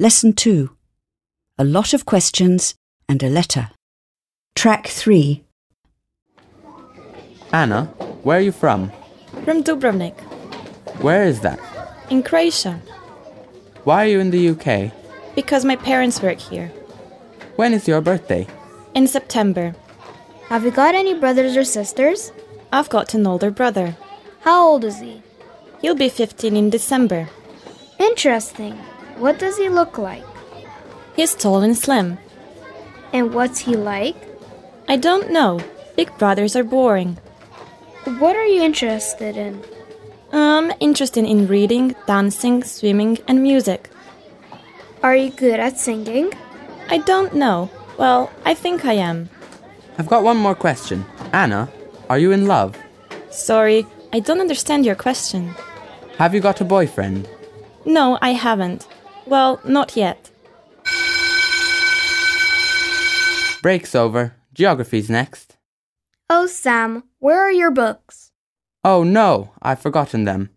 Lesson 2 A lot of questions and a letter. Track 3 Anna, where are you from? From Dubrovnik, Where is that? in Croatia, Why are you in the UK? because my parents work here. When is your birthday? In September, Have you got any brothers or sisters? I've got an older brother. How old is he? He'll be 15 in December. Interesting. What does he look like? He's tall and slim. And what's he like? I don't know. Big brothers are boring. What are you interested in? I'm interested in reading, dancing, swimming, and music. Are you good at singing? I don't know. Well, I think I am. I've got one more question. Anna, are you in love? Sorry, I don't understand your question. Have you got a boyfriend? No, I haven't. Well, not yet. Break's over. Geography's next. Oh, Sam, where are your books? Oh no, I've forgotten them.